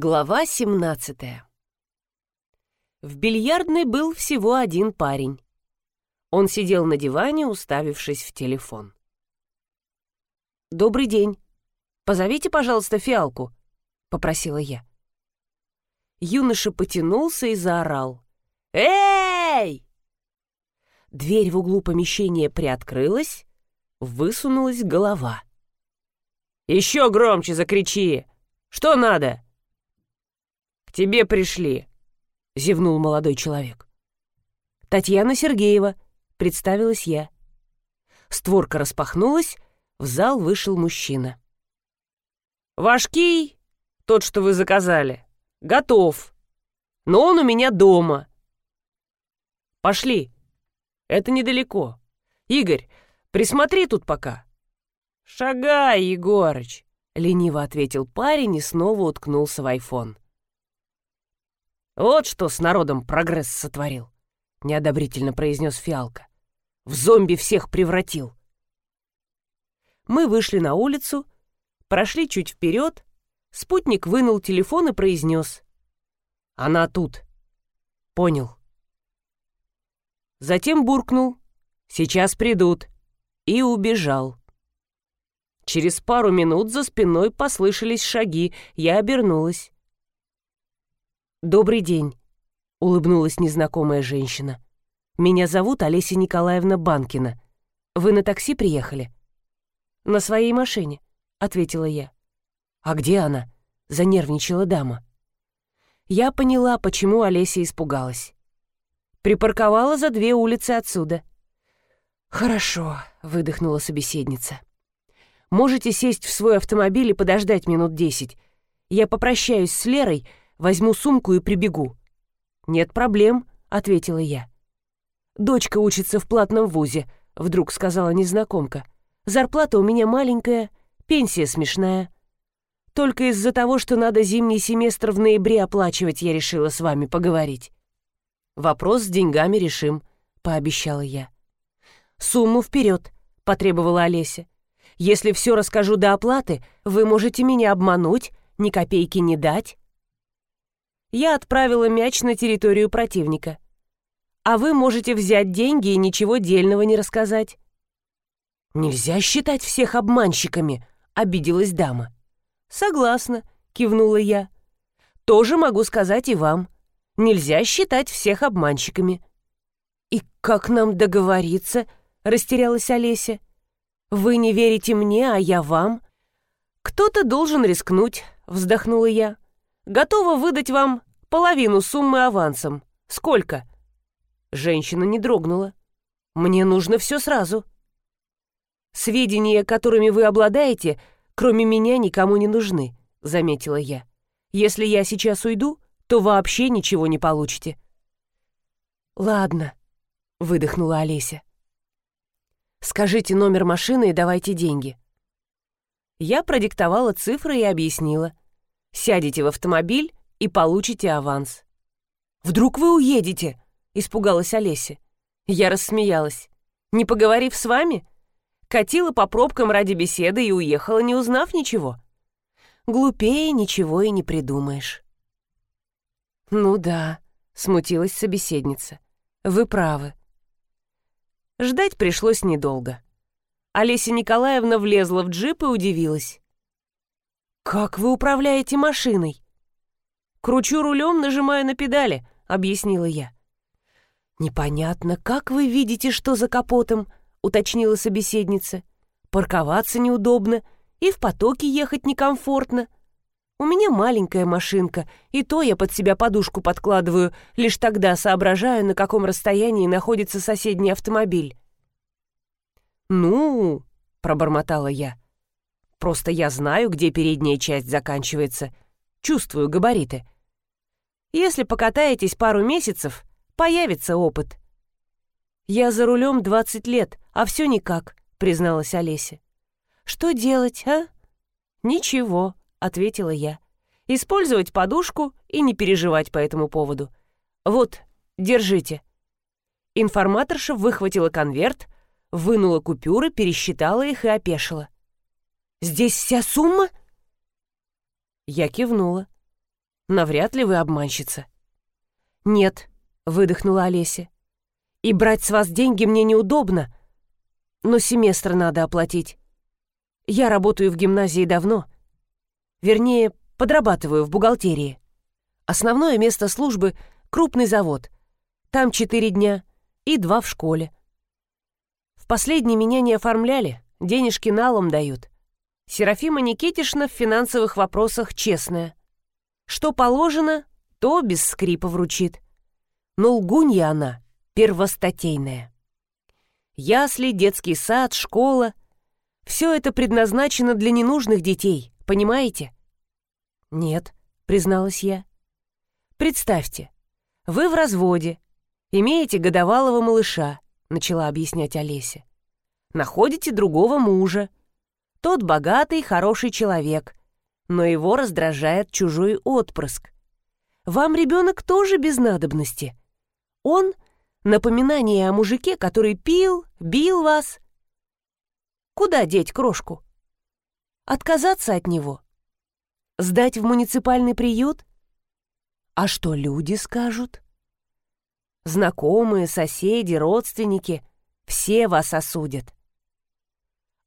Глава 17 В бильярдной был всего один парень. Он сидел на диване, уставившись в телефон. «Добрый день. Позовите, пожалуйста, фиалку», — попросила я. Юноша потянулся и заорал. «Эй!» Дверь в углу помещения приоткрылась, высунулась голова. «Еще громче закричи! Что надо?» «К тебе пришли», — зевнул молодой человек. «Татьяна Сергеева», — представилась я. Створка распахнулась, в зал вышел мужчина. «Ваш кий, тот, что вы заказали, готов, но он у меня дома. Пошли, это недалеко. Игорь, присмотри тут пока». «Шагай, Егорыч», — лениво ответил парень и снова уткнулся в айфон. «Вот что с народом прогресс сотворил», — неодобрительно произнес Фиалка. «В зомби всех превратил». Мы вышли на улицу, прошли чуть вперед, спутник вынул телефон и произнес. «Она тут». «Понял». Затем буркнул. «Сейчас придут». И убежал. Через пару минут за спиной послышались шаги, я обернулась. «Добрый день», — улыбнулась незнакомая женщина. «Меня зовут Олеся Николаевна Банкина. Вы на такси приехали?» «На своей машине», — ответила я. «А где она?» — занервничала дама. Я поняла, почему Олеся испугалась. Припарковала за две улицы отсюда. «Хорошо», — выдохнула собеседница. «Можете сесть в свой автомобиль и подождать минут десять. Я попрощаюсь с Лерой, Возьму сумку и прибегу». «Нет проблем», — ответила я. «Дочка учится в платном вузе», — вдруг сказала незнакомка. «Зарплата у меня маленькая, пенсия смешная. Только из-за того, что надо зимний семестр в ноябре оплачивать, я решила с вами поговорить». «Вопрос с деньгами решим», — пообещала я. «Сумму вперед», — потребовала Олеся. «Если все расскажу до оплаты, вы можете меня обмануть, ни копейки не дать» я отправила мяч на территорию противника. А вы можете взять деньги и ничего дельного не рассказать. «Нельзя считать всех обманщиками», — обиделась дама. «Согласна», — кивнула я. «Тоже могу сказать и вам. Нельзя считать всех обманщиками». «И как нам договориться?» — растерялась Олеся. «Вы не верите мне, а я вам?» «Кто-то должен рискнуть», — вздохнула я. Готова выдать вам половину суммы авансом. Сколько?» Женщина не дрогнула. «Мне нужно все сразу». «Сведения, которыми вы обладаете, кроме меня никому не нужны», — заметила я. «Если я сейчас уйду, то вообще ничего не получите». «Ладно», — выдохнула Олеся. «Скажите номер машины и давайте деньги». Я продиктовала цифры и объяснила сядете в автомобиль и получите аванс». «Вдруг вы уедете?» — испугалась Олеся. Я рассмеялась. «Не поговорив с вами?» Катила по пробкам ради беседы и уехала, не узнав ничего. Глупее ничего и не придумаешь. «Ну да», — смутилась собеседница. «Вы правы». Ждать пришлось недолго. Олеся Николаевна влезла в джип и удивилась. «Как вы управляете машиной?» «Кручу рулем, нажимаю на педали», — объяснила я. «Непонятно, как вы видите, что за капотом?» — уточнила собеседница. «Парковаться неудобно и в потоке ехать некомфортно. У меня маленькая машинка, и то я под себя подушку подкладываю, лишь тогда соображаю, на каком расстоянии находится соседний автомобиль». «Ну...» — пробормотала я. Просто я знаю, где передняя часть заканчивается. Чувствую габариты. Если покатаетесь пару месяцев, появится опыт. «Я за рулем 20 лет, а все никак», — призналась Олеся. «Что делать, а?» «Ничего», — ответила я. «Использовать подушку и не переживать по этому поводу. Вот, держите». Информаторша выхватила конверт, вынула купюры, пересчитала их и опешила. Здесь вся сумма?» Я кивнула. Навряд ли вы обманщица. Нет, выдохнула Олеся. И брать с вас деньги мне неудобно, но семестр надо оплатить. Я работаю в гимназии давно. Вернее, подрабатываю в бухгалтерии. Основное место службы — крупный завод. Там четыре дня и два в школе. В последний меня не оформляли, денежки налом дают. Серафима Никитишна в финансовых вопросах честная. Что положено, то без скрипа вручит. Но лгунья она первостатейная. Ясли, детский сад, школа — все это предназначено для ненужных детей, понимаете? Нет, призналась я. Представьте, вы в разводе, имеете годовалого малыша, начала объяснять Олеся. Находите другого мужа. Тот богатый, хороший человек, но его раздражает чужой отпрыск. Вам ребенок тоже без надобности. Он — Напоминание о мужике, который пил, бил вас. Куда деть крошку? Отказаться от него? Сдать в муниципальный приют? А что люди скажут? Знакомые, соседи, родственники — все вас осудят.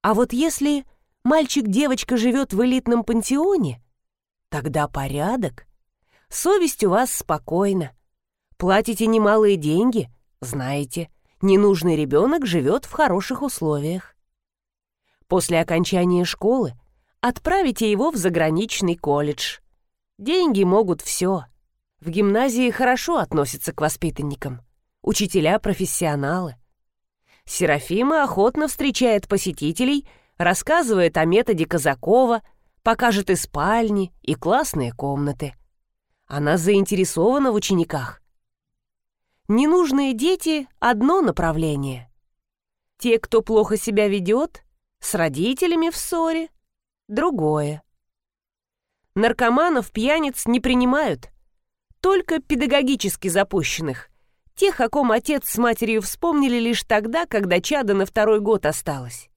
А вот если мальчик-девочка живет в элитном пансионе, тогда порядок. Совесть у вас спокойна. Платите немалые деньги — знаете, ненужный ребенок живет в хороших условиях. После окончания школы отправите его в заграничный колледж. Деньги могут все. В гимназии хорошо относятся к воспитанникам. Учителя — профессионалы. Серафима охотно встречает посетителей, рассказывает о методе Казакова, покажет и спальни, и классные комнаты. Она заинтересована в учениках. Ненужные дети — одно направление. Те, кто плохо себя ведет, с родителями в ссоре — другое. Наркоманов, пьяниц не принимают, только педагогически запущенных, тех, о ком отец с матерью вспомнили лишь тогда, когда чада на второй год осталось.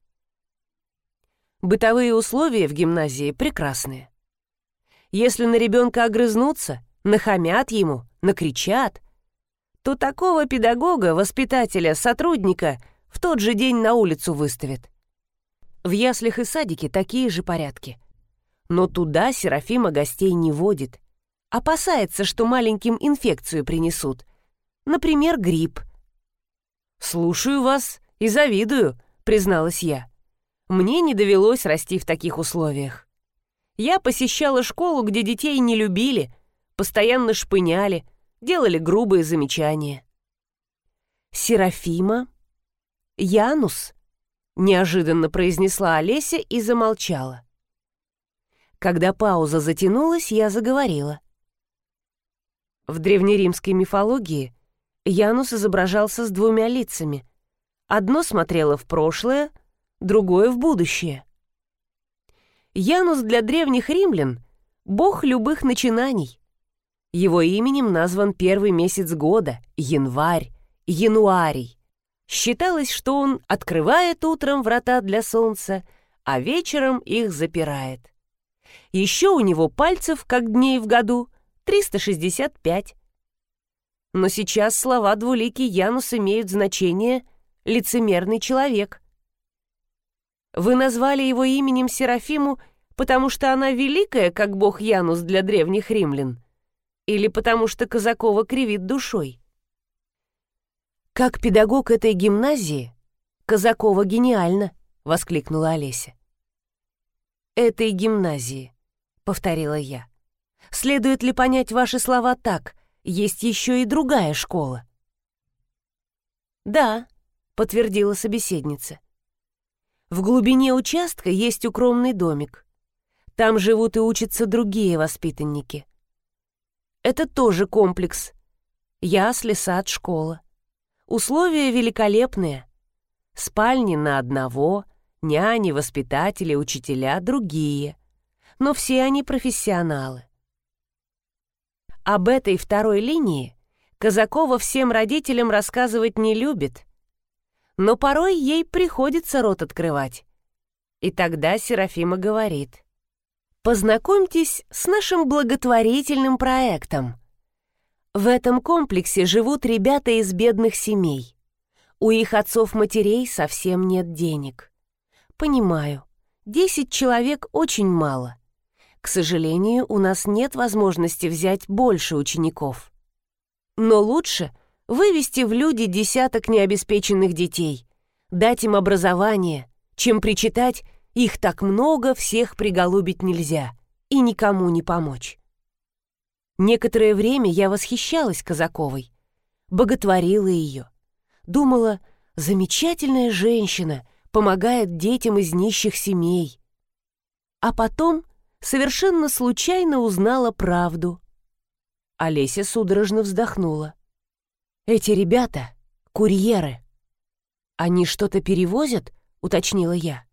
Бытовые условия в гимназии прекрасные. Если на ребенка огрызнутся, нахамят ему, накричат, то такого педагога, воспитателя, сотрудника в тот же день на улицу выставят. В яслях и садике такие же порядки. Но туда Серафима гостей не водит. Опасается, что маленьким инфекцию принесут. Например, грипп. «Слушаю вас и завидую», — призналась я. «Мне не довелось расти в таких условиях. Я посещала школу, где детей не любили, постоянно шпыняли, делали грубые замечания. «Серафима? Янус?» — неожиданно произнесла Олеся и замолчала. Когда пауза затянулась, я заговорила. В древнеримской мифологии Янус изображался с двумя лицами. Одно смотрело в прошлое, другое — в будущее. Янус для древних римлян — бог любых начинаний, его именем назван первый месяц года — январь, януарий. Считалось, что он открывает утром врата для солнца, а вечером их запирает. Еще у него пальцев, как дней в году, 365. Но сейчас слова двуликий Янус имеют значение «лицемерный человек». Вы назвали его именем Серафиму, потому что она великая, как бог Янус для древних римлян. Или потому что Казакова кривит душой? «Как педагог этой гимназии, Казакова гениально!» — воскликнула Олеся. «Этой гимназии», — повторила я. «Следует ли понять ваши слова так? Есть еще и другая школа?» «Да», — подтвердила собеседница. «В глубине участка есть укромный домик. Там живут и учатся другие воспитанники. Это тоже комплекс. Ясли, сад, школа. Условия великолепные. Спальни на одного, няни, воспитатели, учителя другие. Но все они профессионалы. Об этой второй линии Казакова всем родителям рассказывать не любит. Но порой ей приходится рот открывать. И тогда Серафима говорит. Познакомьтесь с нашим благотворительным проектом. В этом комплексе живут ребята из бедных семей. У их отцов-матерей совсем нет денег. Понимаю, 10 человек очень мало. К сожалению, у нас нет возможности взять больше учеников. Но лучше вывести в люди десяток необеспеченных детей, дать им образование, чем причитать их так много, всех приголубить нельзя и никому не помочь. Некоторое время я восхищалась Казаковой, боготворила ее, думала, замечательная женщина, помогает детям из нищих семей. А потом совершенно случайно узнала правду. Олеся судорожно вздохнула. «Эти ребята — курьеры». «Они что-то перевозят?» — уточнила я.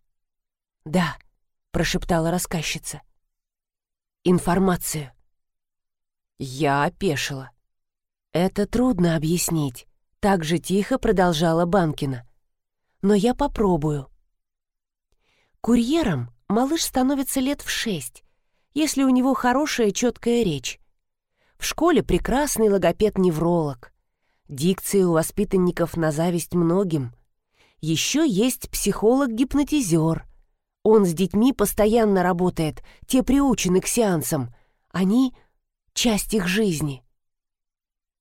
«Да», — прошептала рассказчица. «Информацию». Я опешила. «Это трудно объяснить», — так же тихо продолжала Банкина. «Но я попробую». Курьером малыш становится лет в шесть, если у него хорошая четкая речь. В школе прекрасный логопед-невролог. Дикция у воспитанников на зависть многим. Еще есть психолог-гипнотизер — он с детьми постоянно работает, те приучены к сеансам. Они — часть их жизни.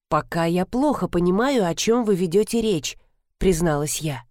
«Пока я плохо понимаю, о чем вы ведете речь», — призналась я.